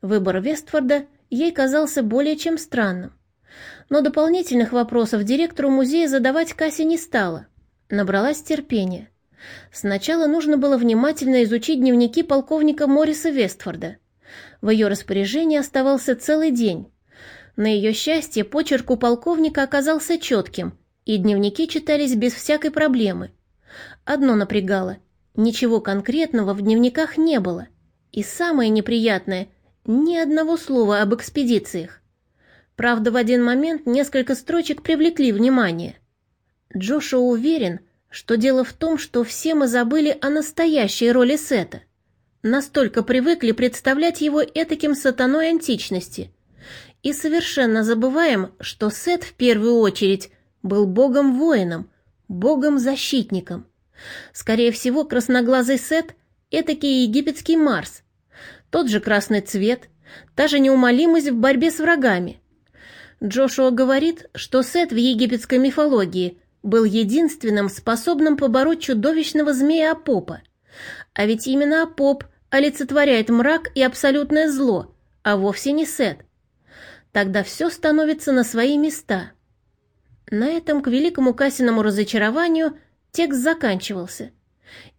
Выбор Вестфорда ей казался более чем странным. Но дополнительных вопросов директору музея задавать Кассе не стала. Набралась терпения. Сначала нужно было внимательно изучить дневники полковника Морриса Вестфорда. В ее распоряжении оставался целый день. На ее счастье почерк у полковника оказался четким, и дневники читались без всякой проблемы. Одно напрягало. Ничего конкретного в дневниках не было. И самое неприятное — ни одного слова об экспедициях. Правда, в один момент несколько строчек привлекли внимание. Джошуа уверен, что дело в том, что все мы забыли о настоящей роли Сета. Настолько привыкли представлять его этаким сатаной античности. И совершенно забываем, что Сет в первую очередь был богом-воином, богом-защитником. Скорее всего, красноглазый Сет — этакий египетский Марс. Тот же красный цвет, та же неумолимость в борьбе с врагами — Джошуа говорит, что Сет в египетской мифологии был единственным способным побороть чудовищного змея Апопа. А ведь именно Апоп олицетворяет мрак и абсолютное зло, а вовсе не Сет. Тогда все становится на свои места. На этом, к великому Касиному разочарованию, текст заканчивался.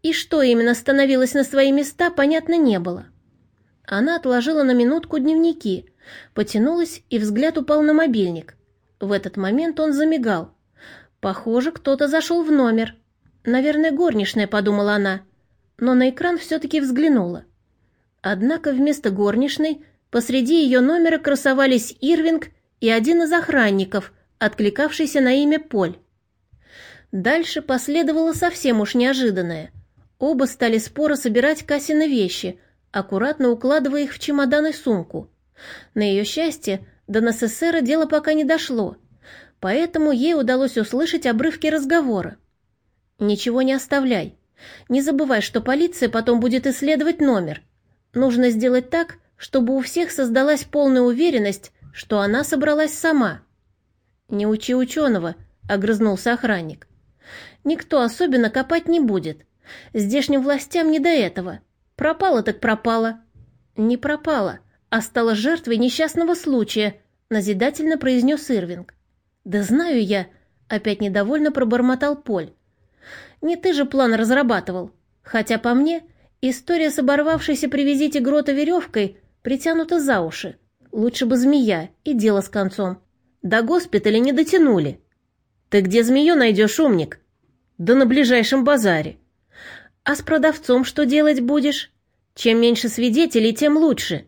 И что именно становилось на свои места, понятно не было. Она отложила на минутку дневники – Потянулась, и взгляд упал на мобильник. В этот момент он замигал. Похоже, кто-то зашел в номер. Наверное, горничная, подумала она. Но на экран все-таки взглянула. Однако вместо горничной посреди ее номера красовались Ирвинг и один из охранников, откликавшийся на имя Поль. Дальше последовало совсем уж неожиданное. Оба стали споро собирать Кассины вещи, аккуратно укладывая их в чемодан и сумку. На ее счастье, до НССР дело пока не дошло, поэтому ей удалось услышать обрывки разговора. «Ничего не оставляй. Не забывай, что полиция потом будет исследовать номер. Нужно сделать так, чтобы у всех создалась полная уверенность, что она собралась сама». «Не учи ученого», — огрызнулся охранник. «Никто особенно копать не будет. Здешним властям не до этого. Пропала так пропала». «Не пропала», а стала жертвой несчастного случая», — назидательно произнес Ирвинг. «Да знаю я», — опять недовольно пробормотал Поль. «Не ты же план разрабатывал. Хотя, по мне, история с оборвавшейся при визите грота веревкой притянута за уши. Лучше бы змея, и дело с концом. До госпиталя не дотянули». «Ты где змею найдешь, умник?» «Да на ближайшем базаре». «А с продавцом что делать будешь? Чем меньше свидетелей, тем лучше».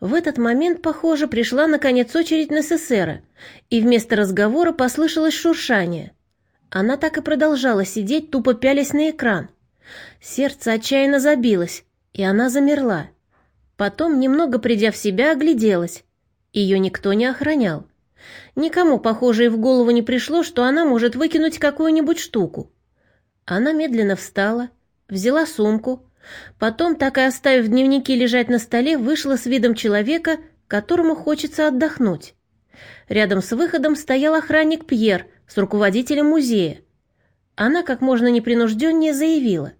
В этот момент, похоже, пришла наконец очередь на Сесера, и вместо разговора послышалось шуршание. Она так и продолжала сидеть, тупо пялясь на экран. Сердце отчаянно забилось, и она замерла. Потом, немного придя в себя, огляделась. Ее никто не охранял. Никому, похоже, и в голову не пришло, что она может выкинуть какую-нибудь штуку. Она медленно встала, взяла сумку, Потом, так и оставив дневники лежать на столе, вышла с видом человека, которому хочется отдохнуть. Рядом с выходом стоял охранник Пьер с руководителем музея. Она как можно непринужденнее заявила.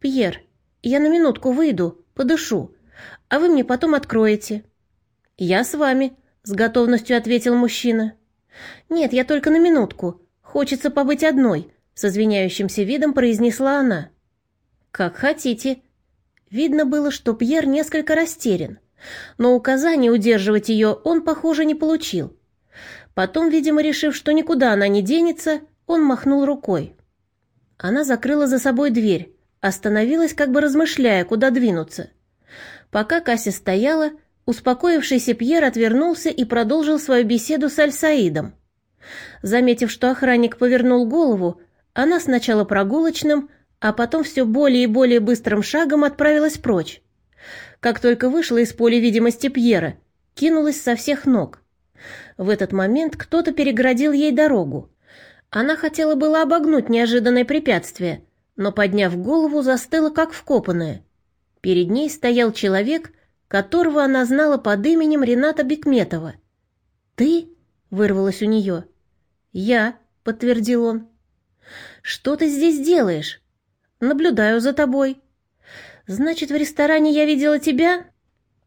«Пьер, я на минутку выйду, подышу, а вы мне потом откроете». «Я с вами», — с готовностью ответил мужчина. «Нет, я только на минутку. Хочется побыть одной», — с извиняющимся видом произнесла она. «Как хотите». Видно было, что Пьер несколько растерян, но указания удерживать ее он, похоже, не получил. Потом, видимо, решив, что никуда она не денется, он махнул рукой. Она закрыла за собой дверь, остановилась, как бы размышляя, куда двинуться. Пока Кася стояла, успокоившийся Пьер отвернулся и продолжил свою беседу с Альсаидом. Заметив, что охранник повернул голову, она сначала прогулочным, а потом все более и более быстрым шагом отправилась прочь. Как только вышла из поля видимости Пьера, кинулась со всех ног. В этот момент кто-то переградил ей дорогу. Она хотела было обогнуть неожиданное препятствие, но, подняв голову, застыла как вкопанная. Перед ней стоял человек, которого она знала под именем Рената Бекметова. «Ты?» — вырвалось у нее. «Я», — подтвердил он. «Что ты здесь делаешь?» Наблюдаю за тобой. Значит, в ресторане я видела тебя?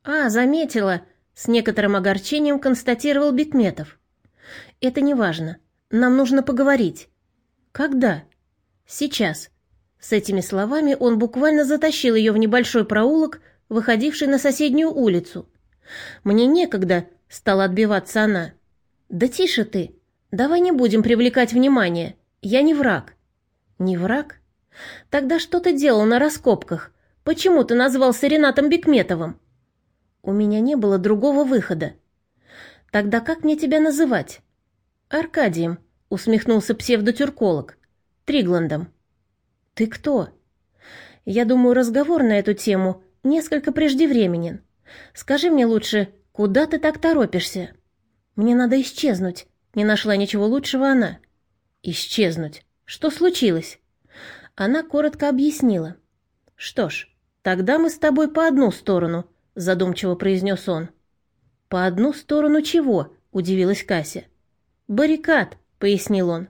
«А, заметила», — с некоторым огорчением констатировал Бекметов. «Это не важно. Нам нужно поговорить». «Когда?» «Сейчас». С этими словами он буквально затащил ее в небольшой проулок, выходивший на соседнюю улицу. «Мне некогда», — стала отбиваться она. «Да тише ты. Давай не будем привлекать внимание. Я не враг». «Не враг? Тогда что ты делал на раскопках? Почему ты назвался Ренатом Бекметовым?» «У меня не было другого выхода». «Тогда как мне тебя называть?» «Аркадием», — усмехнулся псевдотюрколог. «Тригландом». «Ты кто?» «Я думаю, разговор на эту тему несколько преждевременен. Скажи мне лучше, куда ты так торопишься?» «Мне надо исчезнуть», — не нашла ничего лучшего она. «Исчезнуть? Что случилось?» Она коротко объяснила. «Что ж, тогда мы с тобой по одну сторону», — задумчиво произнес он. «По одну сторону чего?» — удивилась Кася. «Баррикад», — пояснил он.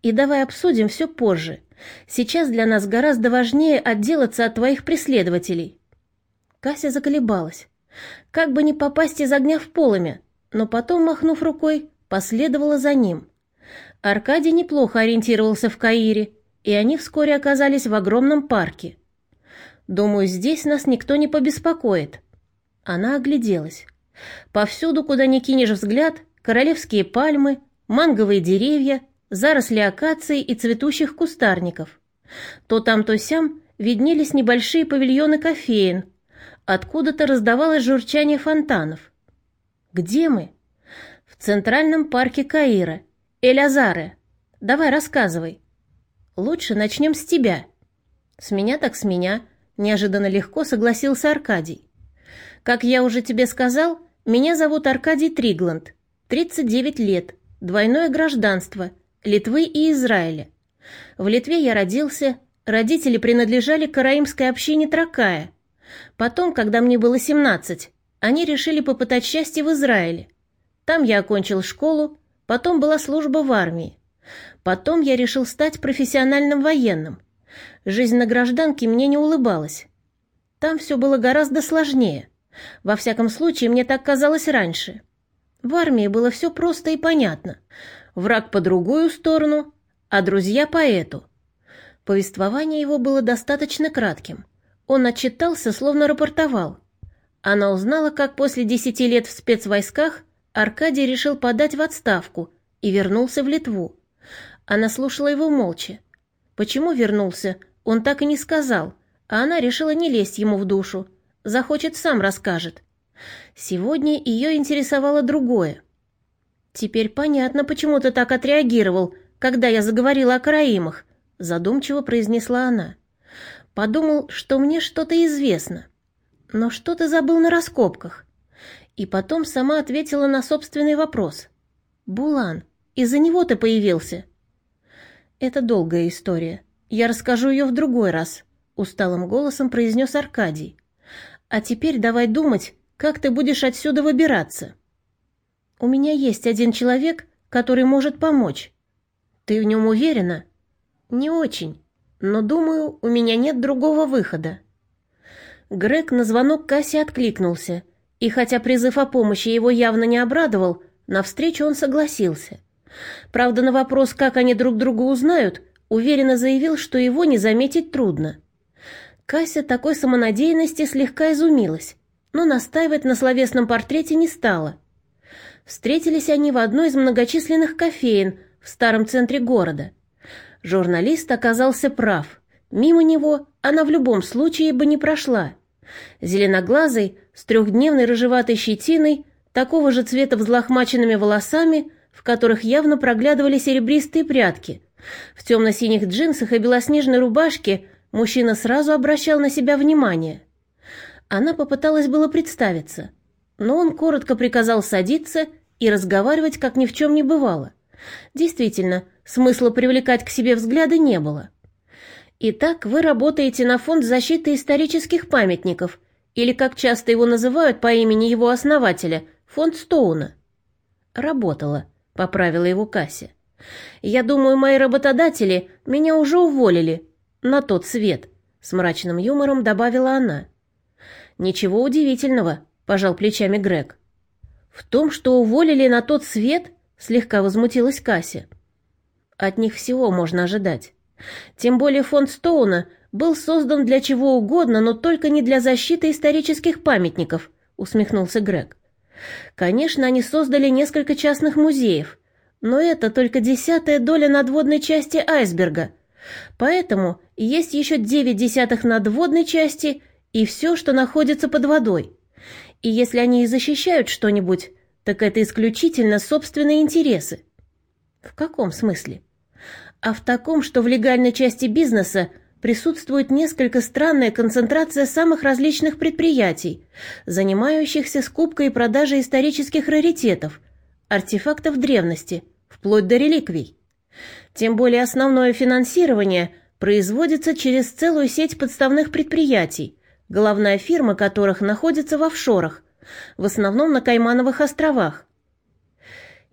«И давай обсудим все позже. Сейчас для нас гораздо важнее отделаться от твоих преследователей». Кася заколебалась. Как бы не попасть из огня в полымя, но потом, махнув рукой, последовала за ним. Аркадий неплохо ориентировался в Каире, и они вскоре оказались в огромном парке. «Думаю, здесь нас никто не побеспокоит». Она огляделась. Повсюду, куда ни кинешь взгляд, королевские пальмы, манговые деревья, заросли акаций и цветущих кустарников. То там, то сям виднелись небольшие павильоны кофеин, откуда-то раздавалось журчание фонтанов. «Где мы?» «В центральном парке Каира. Эль-Азаре. Давай, рассказывай». «Лучше начнем с тебя». «С меня так с меня», — неожиданно легко согласился Аркадий. «Как я уже тебе сказал, меня зовут Аркадий Тригланд, 39 лет, двойное гражданство, Литвы и Израиля. В Литве я родился, родители принадлежали караимской общине Тракая. Потом, когда мне было 17, они решили попытать счастье в Израиле. Там я окончил школу, потом была служба в армии. Потом я решил стать профессиональным военным. Жизнь на гражданке мне не улыбалась. Там все было гораздо сложнее. Во всяком случае, мне так казалось раньше. В армии было все просто и понятно. Враг по другую сторону, а друзья по эту. Повествование его было достаточно кратким. Он отчитался, словно рапортовал. Она узнала, как после десяти лет в спецвойсках Аркадий решил подать в отставку и вернулся в Литву. Она слушала его молча. Почему вернулся, он так и не сказал, а она решила не лезть ему в душу. Захочет, сам расскажет. Сегодня ее интересовало другое. «Теперь понятно, почему ты так отреагировал, когда я заговорила о караимах», задумчиво произнесла она. «Подумал, что мне что-то известно. Но что ты забыл на раскопках?» И потом сама ответила на собственный вопрос. «Булан, из-за него ты появился?» «Это долгая история. Я расскажу ее в другой раз», — усталым голосом произнес Аркадий. «А теперь давай думать, как ты будешь отсюда выбираться?» «У меня есть один человек, который может помочь. Ты в нем уверена?» «Не очень, но, думаю, у меня нет другого выхода». Грег на звонок Касси откликнулся, и хотя призыв о помощи его явно не обрадовал, навстречу он согласился. Правда, на вопрос, как они друг друга узнают, уверенно заявил, что его не заметить трудно. Кася такой самонадеянности слегка изумилась, но настаивать на словесном портрете не стала. Встретились они в одной из многочисленных кофеин в старом центре города. Журналист оказался прав. Мимо него она в любом случае бы не прошла. Зеленоглазый, с трехдневной рыжеватой щетиной, такого же цвета взлохмаченными волосами, в которых явно проглядывали серебристые прядки. В темно-синих джинсах и белоснежной рубашке мужчина сразу обращал на себя внимание. Она попыталась было представиться, но он коротко приказал садиться и разговаривать, как ни в чем не бывало. Действительно, смысла привлекать к себе взгляды не было. Итак, вы работаете на фонд защиты исторических памятников, или, как часто его называют по имени его основателя, фонд Стоуна. Работала, поправила его Кася. Я думаю, мои работодатели меня уже уволили на тот свет, с мрачным юмором добавила она. Ничего удивительного, — пожал плечами Грег. «В том, что уволили на тот свет?» — слегка возмутилась Кася. «От них всего можно ожидать. Тем более фонд Стоуна был создан для чего угодно, но только не для защиты исторических памятников», — усмехнулся Грег. «Конечно, они создали несколько частных музеев, но это только десятая доля надводной части айсберга. Поэтому есть еще девять десятых надводной части и все, что находится под водой. И если они и защищают что-нибудь, так это исключительно собственные интересы. В каком смысле? А в таком, что в легальной части бизнеса присутствует несколько странная концентрация самых различных предприятий, занимающихся скупкой и продажей исторических раритетов, артефактов древности, вплоть до реликвий. Тем более основное финансирование производится через целую сеть подставных предприятий, главная фирма которых находится в офшорах, в основном на Каймановых островах.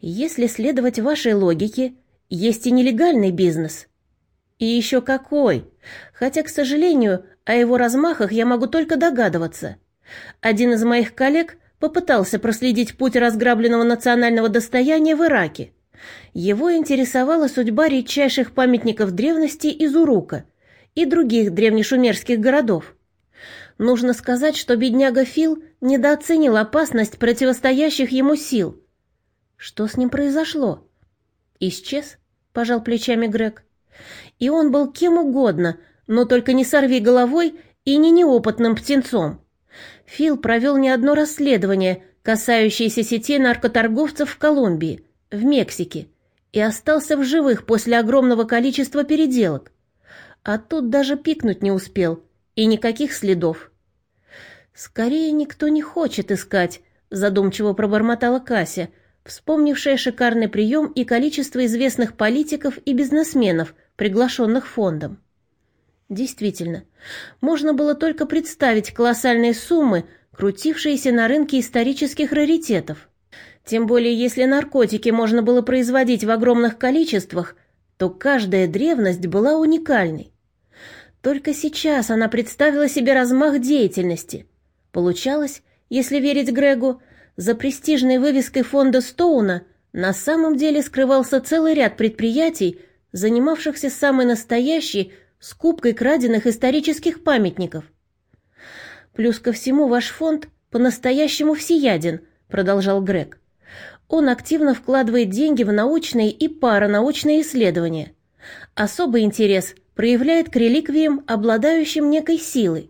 Если следовать вашей логике, есть и нелегальный бизнес. И еще какой! Хотя, к сожалению, о его размахах я могу только догадываться. Один из моих коллег попытался проследить путь разграбленного национального достояния в Ираке. Его интересовала судьба редчайших памятников древности из Урука и других древнешумерских городов. Нужно сказать, что бедняга Фил недооценил опасность противостоящих ему сил. Что с ним произошло? Исчез, пожал плечами Грег. И он был кем угодно, но только не сорви головой и не неопытным птенцом. Фил провел не одно расследование, касающееся сети наркоторговцев в Колумбии, в Мексике, и остался в живых после огромного количества переделок. А тут даже пикнуть не успел, и никаких следов. «Скорее никто не хочет искать», — задумчиво пробормотала Кася, вспомнившая шикарный прием и количество известных политиков и бизнесменов, приглашенных фондом. Действительно, можно было только представить колоссальные суммы, крутившиеся на рынке исторических раритетов. Тем более, если наркотики можно было производить в огромных количествах, то каждая древность была уникальной. Только сейчас она представила себе размах деятельности. Получалось, если верить Грегу, за престижной вывеской фонда Стоуна на самом деле скрывался целый ряд предприятий, занимавшихся самой настоящей скупкой краденных исторических памятников. Плюс ко всему ваш фонд по-настоящему всеяден, продолжал Грег. Он активно вкладывает деньги в научные и паранаучные исследования. Особый интерес проявляет к реликвиям, обладающим некой силой.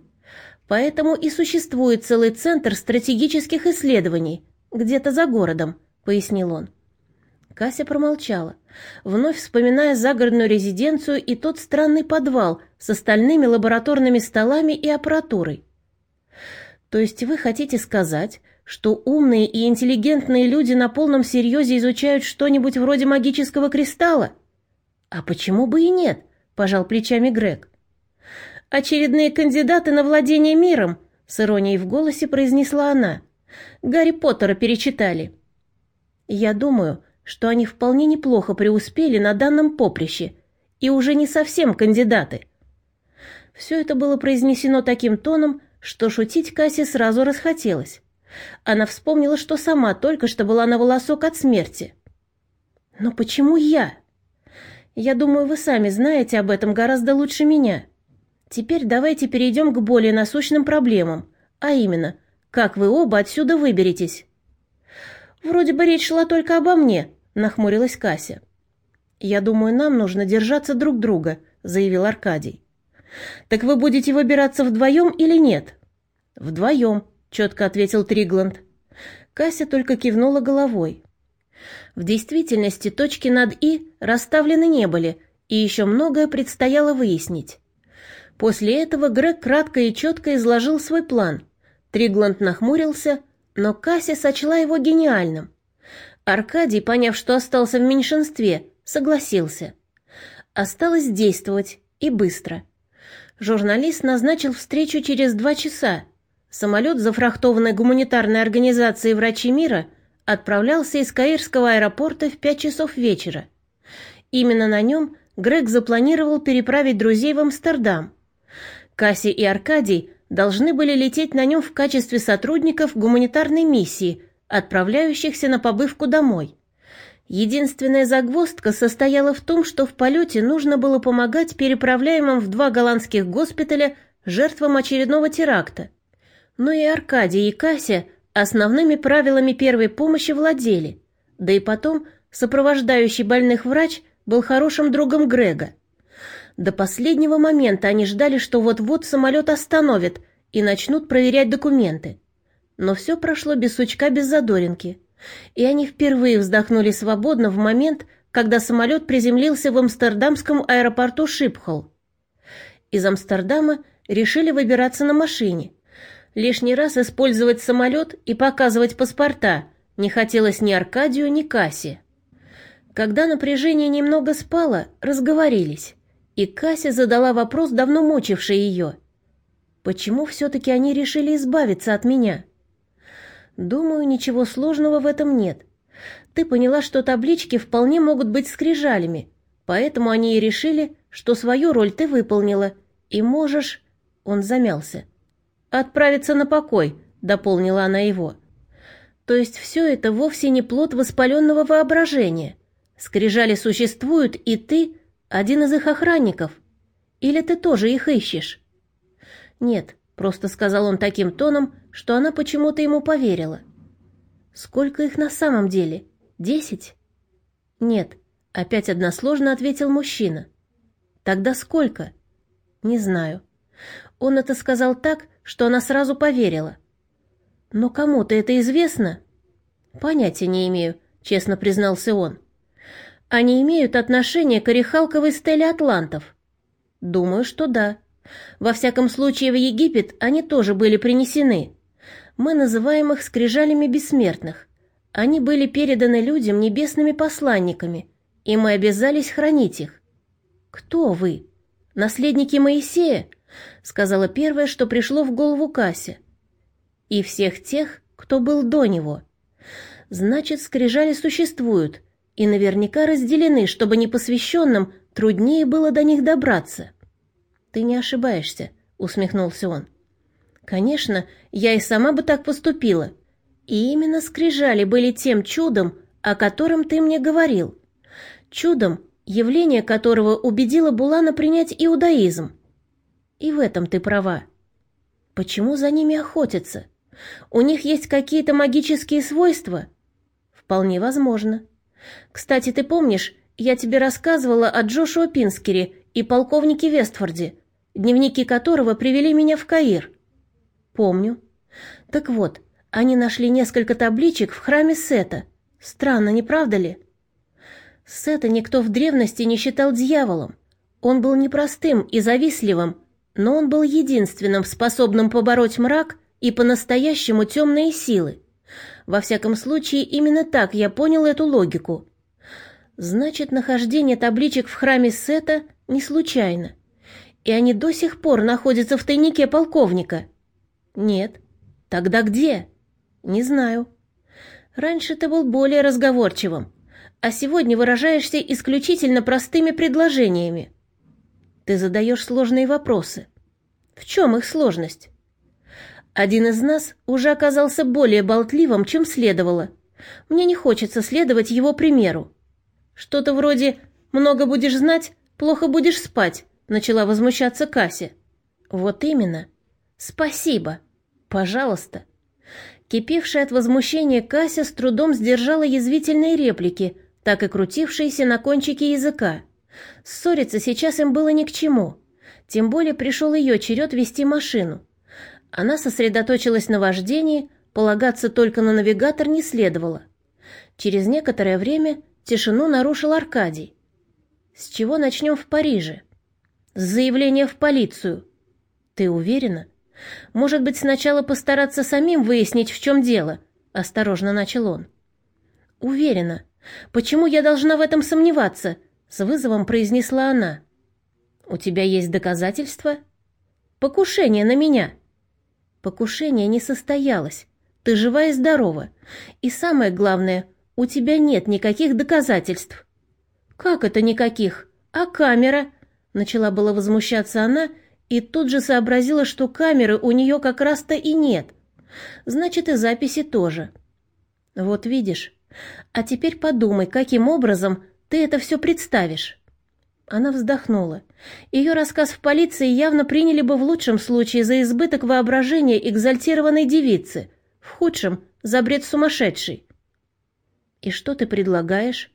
Поэтому и существует целый центр стратегических исследований, где-то за городом, пояснил он. Кася промолчала, вновь вспоминая загородную резиденцию и тот странный подвал с остальными лабораторными столами и аппаратурой. То есть вы хотите сказать, что умные и интеллигентные люди на полном серьезе изучают что-нибудь вроде магического кристалла? А почему бы и нет? пожал плечами Грег. «Очередные кандидаты на владение миром», — с иронией в голосе произнесла она. «Гарри Поттера перечитали». «Я думаю, что они вполне неплохо преуспели на данном поприще и уже не совсем кандидаты». Все это было произнесено таким тоном, что шутить Кассе сразу расхотелось. Она вспомнила, что сама только что была на волосок от смерти. «Но почему я?» «Я думаю, вы сами знаете об этом гораздо лучше меня». Теперь давайте перейдем к более насущным проблемам, а именно, как вы оба отсюда выберетесь. Вроде бы речь шла только обо мне, нахмурилась Кася. Я думаю, нам нужно держаться друг друга, заявил Аркадий. Так вы будете выбираться вдвоем или нет? Вдвоем, четко ответил Тригланд. Кася только кивнула головой. В действительности точки над «и» расставлены не были, и еще многое предстояло выяснить. После этого Грег кратко и четко изложил свой план. Тригланд нахмурился, но Касси сочла его гениальным. Аркадий, поняв, что остался в меньшинстве, согласился. Осталось действовать, и быстро. Журналист назначил встречу через два часа. Самолет, зафрахтованный гуманитарной организацией «Врачи мира», отправлялся из Каирского аэропорта в пять часов вечера. Именно на нем Грег запланировал переправить друзей в Амстердам. Касси и Аркадий должны были лететь на нем в качестве сотрудников гуманитарной миссии, отправляющихся на побывку домой. Единственная загвоздка состояла в том, что в полете нужно было помогать переправляемым в два голландских госпиталя жертвам очередного теракта. Но и Аркадий, и Кася основными правилами первой помощи владели, да и потом сопровождающий больных врач был хорошим другом Грега. До последнего момента они ждали, что вот-вот самолет остановит и начнут проверять документы. Но все прошло без сучка, без задоринки. И они впервые вздохнули свободно в момент, когда самолет приземлился в амстердамском аэропорту Шипхол. Из Амстердама решили выбираться на машине. Лишний раз использовать самолет и показывать паспорта не хотелось ни Аркадию, ни Кассе. Когда напряжение немного спало, разговорились и Кася задала вопрос, давно мучивший ее. «Почему все-таки они решили избавиться от меня?» «Думаю, ничего сложного в этом нет. Ты поняла, что таблички вполне могут быть скрижалями, поэтому они и решили, что свою роль ты выполнила, и можешь...» Он замялся. «Отправиться на покой», — дополнила она его. «То есть все это вовсе не плод воспаленного воображения. Скрижали существуют, и ты один из их охранников? Или ты тоже их ищешь?» «Нет», — просто сказал он таким тоном, что она почему-то ему поверила. «Сколько их на самом деле? Десять?» «Нет», — опять односложно ответил мужчина. «Тогда сколько?» «Не знаю». Он это сказал так, что она сразу поверила. «Но кому-то это известно?» «Понятия не имею», — честно признался он. Они имеют отношение к орехалковой стеле атлантов? Думаю, что да. Во всяком случае, в Египет они тоже были принесены. Мы называем их скрижалями бессмертных. Они были переданы людям небесными посланниками, и мы обязались хранить их. Кто вы? Наследники Моисея? Сказала первое, что пришло в голову Кася. И всех тех, кто был до него. Значит, скрижали существуют — и наверняка разделены, чтобы непосвященным труднее было до них добраться. «Ты не ошибаешься», — усмехнулся он. «Конечно, я и сама бы так поступила. И именно скрижали были тем чудом, о котором ты мне говорил. Чудом, явление которого убедило Булана принять иудаизм. И в этом ты права. Почему за ними охотятся? У них есть какие-то магические свойства? Вполне возможно. Кстати, ты помнишь, я тебе рассказывала о Джошуа Пинскере и полковнике Вестфорде, дневники которого привели меня в Каир? Помню. Так вот, они нашли несколько табличек в храме Сета. Странно, не правда ли? Сета никто в древности не считал дьяволом. Он был непростым и завистливым, но он был единственным, способным побороть мрак и по-настоящему темные силы. Во всяком случае, именно так я понял эту логику. Значит, нахождение табличек в храме Сета не случайно. И они до сих пор находятся в тайнике полковника. Нет. Тогда где? Не знаю. Раньше ты был более разговорчивым, а сегодня выражаешься исключительно простыми предложениями. Ты задаешь сложные вопросы. В чем их сложность? Один из нас уже оказался более болтливым, чем следовало. Мне не хочется следовать его примеру. Что-то вроде «много будешь знать, плохо будешь спать», начала возмущаться Кася. Вот именно. Спасибо. Пожалуйста. Кипевшая от возмущения Кася с трудом сдержала язвительные реплики, так и крутившиеся на кончике языка. Ссориться сейчас им было ни к чему. Тем более пришел ее черед вести машину. Она сосредоточилась на вождении, полагаться только на навигатор не следовало. Через некоторое время тишину нарушил Аркадий. «С чего начнем в Париже?» «С заявления в полицию». «Ты уверена?» «Может быть, сначала постараться самим выяснить, в чем дело?» — осторожно начал он. «Уверена. Почему я должна в этом сомневаться?» — с вызовом произнесла она. «У тебя есть доказательства?» «Покушение на меня», Покушение не состоялось. Ты жива и здорова. И самое главное, у тебя нет никаких доказательств. Как это никаких? А камера? Начала было возмущаться она, и тут же сообразила, что камеры у нее как раз-то и нет. Значит, и записи тоже. Вот видишь. А теперь подумай, каким образом ты это все представишь. Она вздохнула. Ее рассказ в полиции явно приняли бы в лучшем случае за избыток воображения экзальтированной девицы, в худшем — за бред сумасшедший. «И что ты предлагаешь?»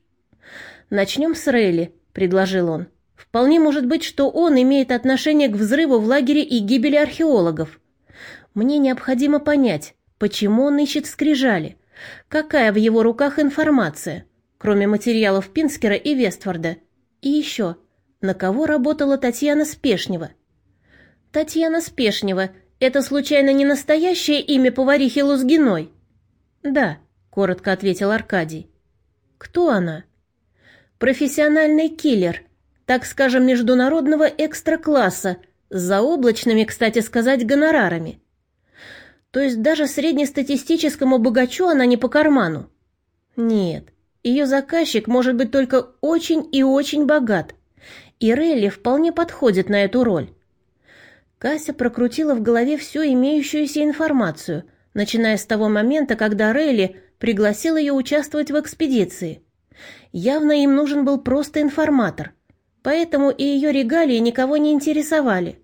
«Начнем с Рейли», — предложил он. «Вполне может быть, что он имеет отношение к взрыву в лагере и гибели археологов. Мне необходимо понять, почему он ищет скрижали, какая в его руках информация, кроме материалов Пинскера и Вестфорда, и еще, на кого работала Татьяна Спешнева. Татьяна Спешнева — это случайно не настоящее имя поварихи Лузгиной? Да, коротко ответил Аркадий. Кто она? Профессиональный киллер, так скажем, международного экстра-класса, с заоблачными, кстати сказать, гонорарами. То есть даже среднестатистическому богачу она не по карману? Нет, ее заказчик может быть только очень и очень богат, и Релли вполне подходит на эту роль. Кася прокрутила в голове всю имеющуюся информацию, начиная с того момента, когда Релли пригласил ее участвовать в экспедиции. Явно им нужен был просто информатор, поэтому и ее регалии никого не интересовали.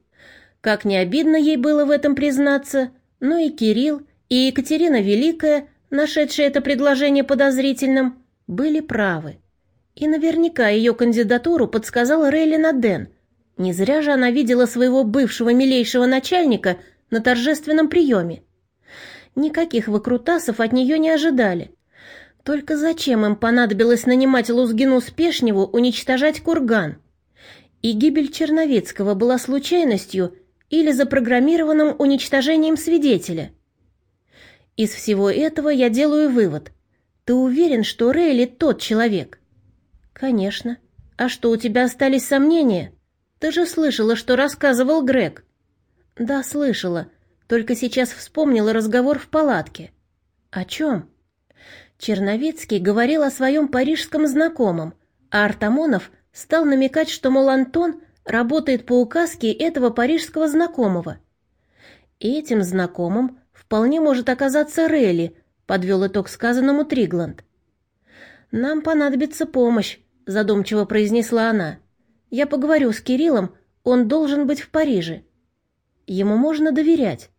Как не обидно ей было в этом признаться, но и Кирилл, и Екатерина Великая, нашедшие это предложение подозрительным, были правы. И наверняка ее кандидатуру подсказал Рейлина Ден. Не зря же она видела своего бывшего милейшего начальника на торжественном приеме. Никаких выкрутасов от нее не ожидали. Только зачем им понадобилось нанимать Лузгину Спешневу уничтожать курган? И гибель Черновецкого была случайностью или запрограммированным уничтожением свидетеля? Из всего этого я делаю вывод. Ты уверен, что Рейли тот человек? «Конечно. А что, у тебя остались сомнения? Ты же слышала, что рассказывал Грег». «Да, слышала. Только сейчас вспомнила разговор в палатке». «О чем?» Черновицкий говорил о своем парижском знакомом, а Артамонов стал намекать, что, мол, Антон работает по указке этого парижского знакомого. И этим знакомым вполне может оказаться Релли, подвел итог сказанному Тригланд. «Нам понадобится помощь», — задумчиво произнесла она. «Я поговорю с Кириллом, он должен быть в Париже. Ему можно доверять».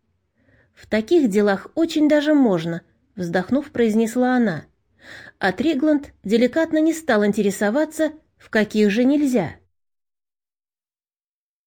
«В таких делах очень даже можно», — вздохнув, произнесла она. А Тригланд деликатно не стал интересоваться, в каких же нельзя.